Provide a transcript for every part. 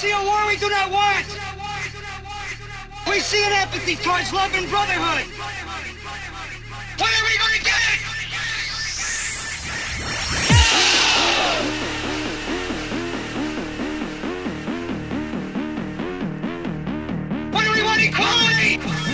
see a war we do not want. We see an empathy towards love and brotherhood. When are we going to get it? When do we want equality?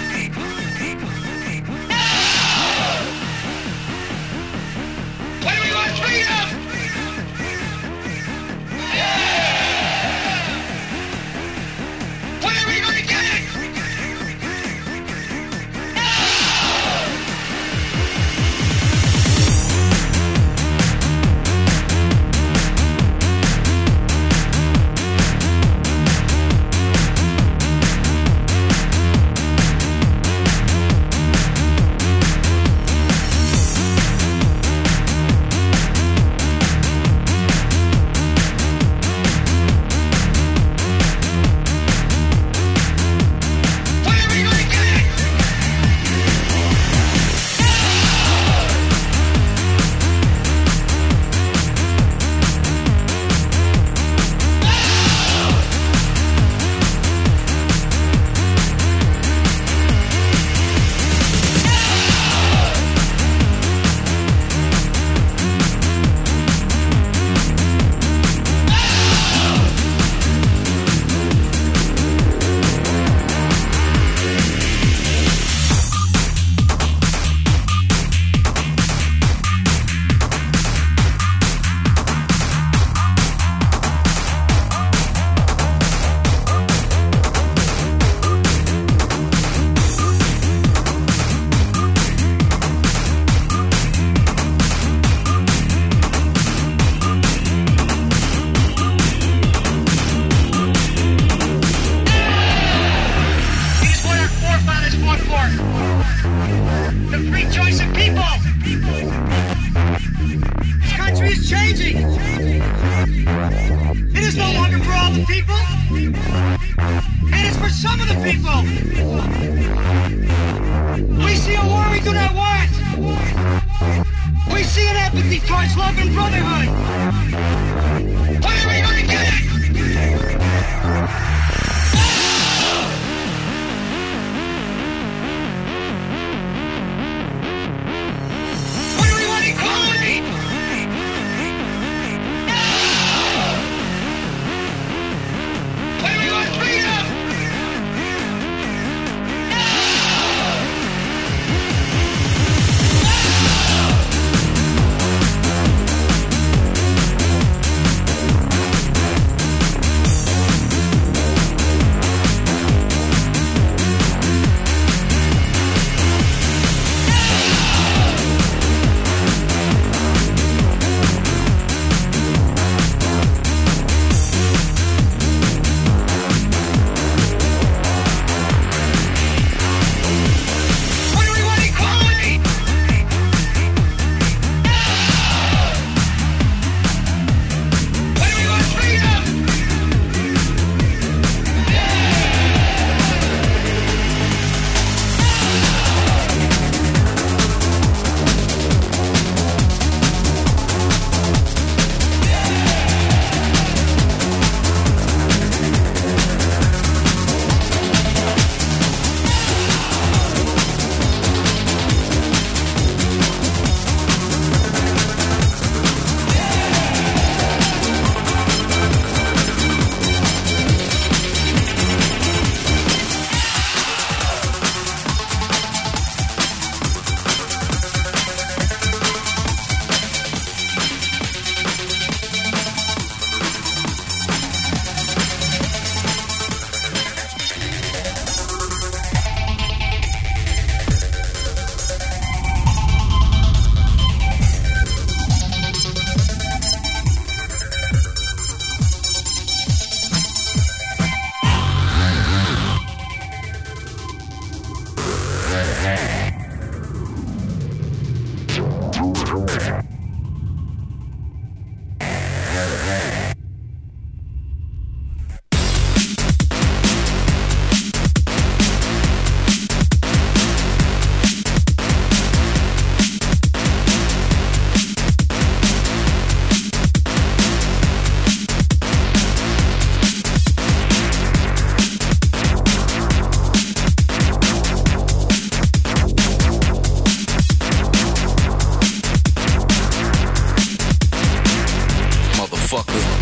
motherfucker.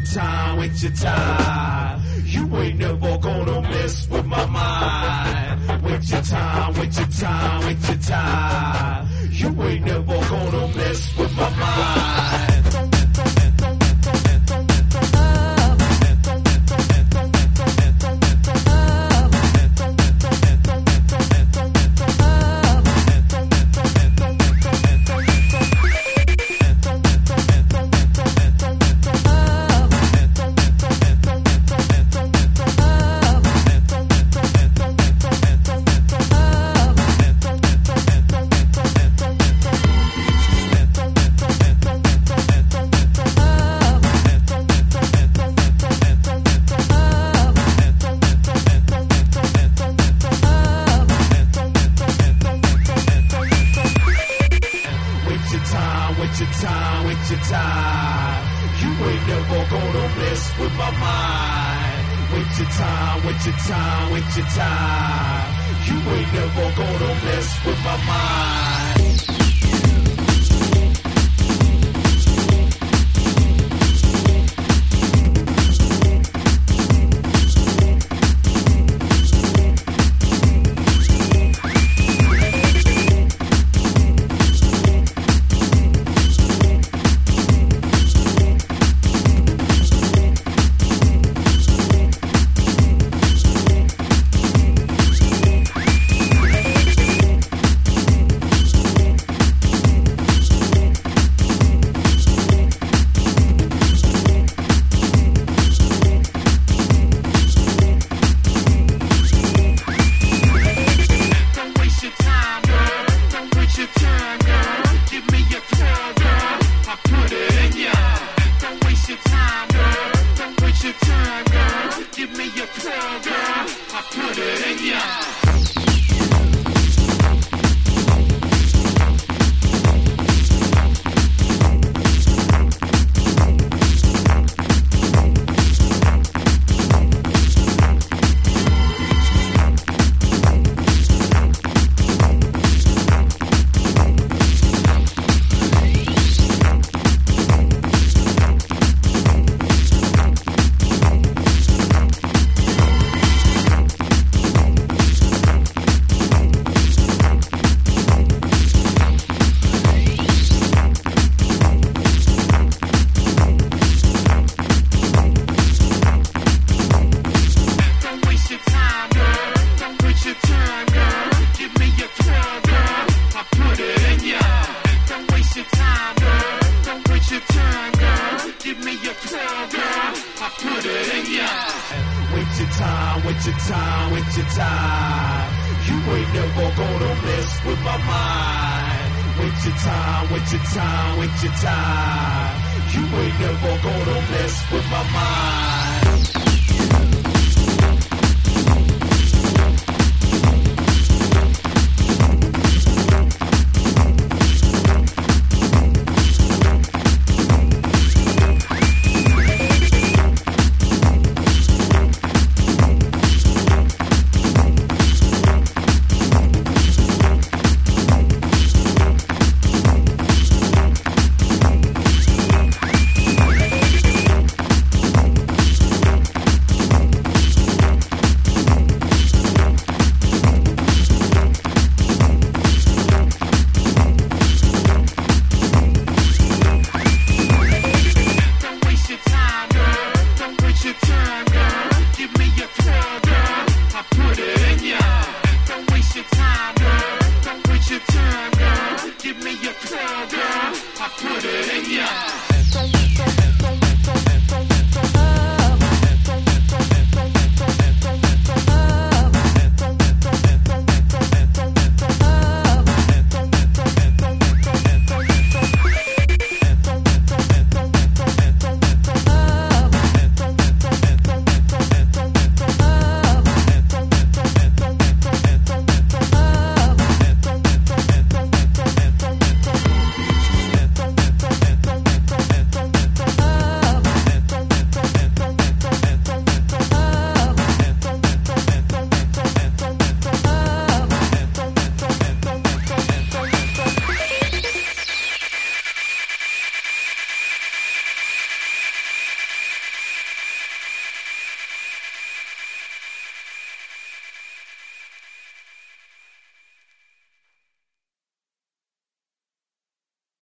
your time, with your time. You ain't never gonna mess with my mind. With your time, with your time, with your time. You ain't never gonna mess with my mind.